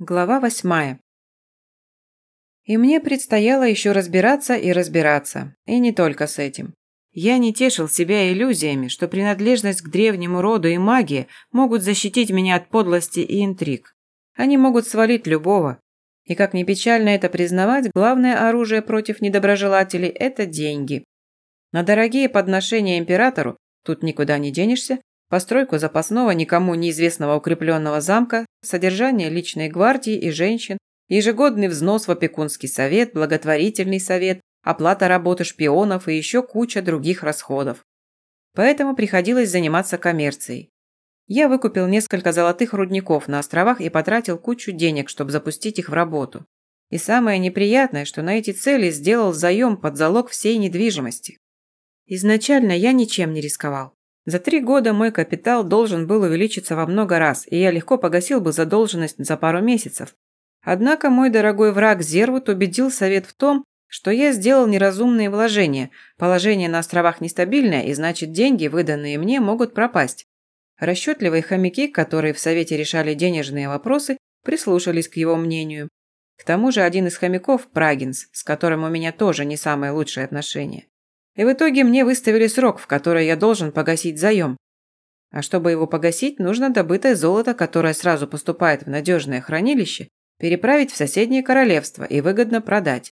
Глава восьмая. И мне предстояло еще разбираться и разбираться, и не только с этим. Я не тешил себя иллюзиями, что принадлежность к древнему роду и магии могут защитить меня от подлости и интриг. Они могут свалить любого. И как ни печально это признавать, главное оружие против недоброжелателей – это деньги. На дорогие подношения императору тут никуда не денешься, постройку запасного никому неизвестного укрепленного замка, содержание личной гвардии и женщин, ежегодный взнос в опекунский совет, благотворительный совет, оплата работы шпионов и еще куча других расходов. Поэтому приходилось заниматься коммерцией. Я выкупил несколько золотых рудников на островах и потратил кучу денег, чтобы запустить их в работу. И самое неприятное, что на эти цели сделал заем под залог всей недвижимости. Изначально я ничем не рисковал. За три года мой капитал должен был увеличиться во много раз, и я легко погасил бы задолженность за пару месяцев. Однако мой дорогой враг Зервут убедил совет в том, что я сделал неразумные вложения, положение на островах нестабильное, и значит деньги, выданные мне, могут пропасть. Расчетливые хомяки, которые в совете решали денежные вопросы, прислушались к его мнению. К тому же один из хомяков, Прагинс, с которым у меня тоже не самые лучшие отношения. И в итоге мне выставили срок, в который я должен погасить заем. А чтобы его погасить, нужно добытое золото, которое сразу поступает в надежное хранилище, переправить в соседнее королевство и выгодно продать.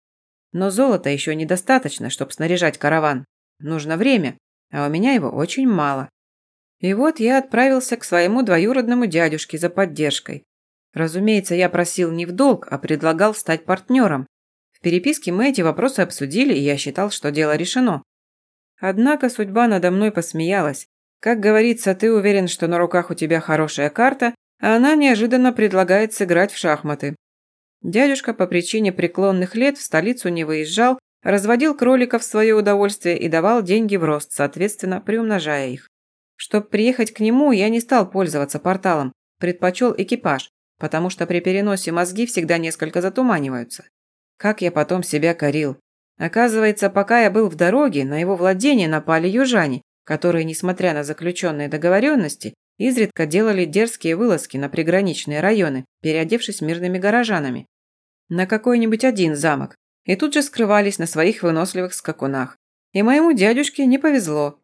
Но золота еще недостаточно, чтобы снаряжать караван. Нужно время, а у меня его очень мало. И вот я отправился к своему двоюродному дядюшке за поддержкой. Разумеется, я просил не в долг, а предлагал стать партнером. В переписке мы эти вопросы обсудили, и я считал, что дело решено. Однако судьба надо мной посмеялась. Как говорится, ты уверен, что на руках у тебя хорошая карта, а она неожиданно предлагает сыграть в шахматы. Дядюшка по причине преклонных лет в столицу не выезжал, разводил кроликов в свое удовольствие и давал деньги в рост, соответственно, приумножая их. Чтобы приехать к нему, я не стал пользоваться порталом, предпочел экипаж, потому что при переносе мозги всегда несколько затуманиваются. Как я потом себя корил. Оказывается, пока я был в дороге, на его владение напали южане, которые, несмотря на заключенные договоренности, изредка делали дерзкие вылазки на приграничные районы, переодевшись мирными горожанами. На какой-нибудь один замок. И тут же скрывались на своих выносливых скакунах. И моему дядюшке не повезло.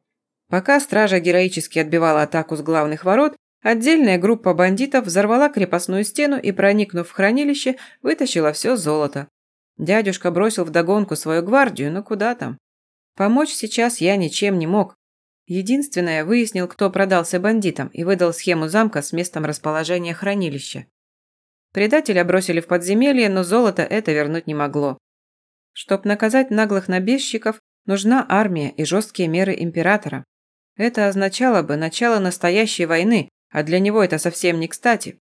Пока стража героически отбивала атаку с главных ворот, отдельная группа бандитов взорвала крепостную стену и, проникнув в хранилище, вытащила все золото. Дядюшка бросил вдогонку свою гвардию, но куда там? Помочь сейчас я ничем не мог. Единственное, выяснил, кто продался бандитам и выдал схему замка с местом расположения хранилища. Предателя бросили в подземелье, но золото это вернуть не могло. Чтоб наказать наглых набежчиков, нужна армия и жесткие меры императора. Это означало бы начало настоящей войны, а для него это совсем не кстати.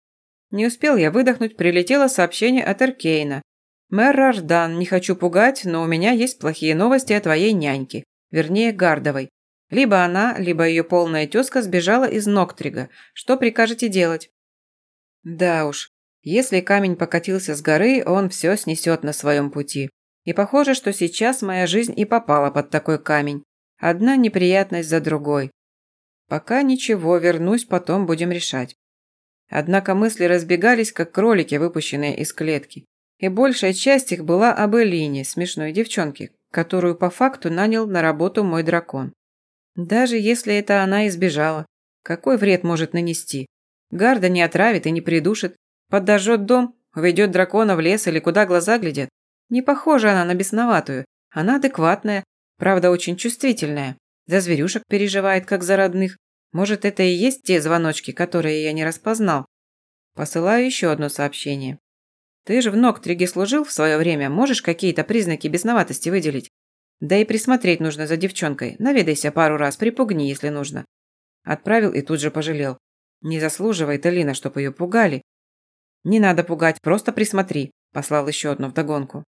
Не успел я выдохнуть, прилетело сообщение от Эркейна, «Мэр Рождан, не хочу пугать, но у меня есть плохие новости о твоей няньке, вернее, Гардовой. Либо она, либо ее полная тезка сбежала из Ноктрига. Что прикажете делать?» Да уж, если камень покатился с горы, он все снесет на своем пути. И похоже, что сейчас моя жизнь и попала под такой камень. Одна неприятность за другой. Пока ничего, вернусь, потом будем решать. Однако мысли разбегались, как кролики, выпущенные из клетки и большая часть их была об Элине, смешной девчонке, которую по факту нанял на работу мой дракон. Даже если это она избежала, какой вред может нанести? Гарда не отравит и не придушит, подожжет дом, уведет дракона в лес или куда глаза глядят. Не похожа она на бесноватую, она адекватная, правда очень чувствительная, за зверюшек переживает, как за родных. Может, это и есть те звоночки, которые я не распознал. Посылаю еще одно сообщение. Ты же в Ноктриге служил в свое время, можешь какие-то признаки бесноватости выделить? Да и присмотреть нужно за девчонкой. Наведайся пару раз, припугни, если нужно. Отправил и тут же пожалел. Не заслуживает Алина, чтоб ее пугали. Не надо пугать, просто присмотри, послал еще одну вдогонку.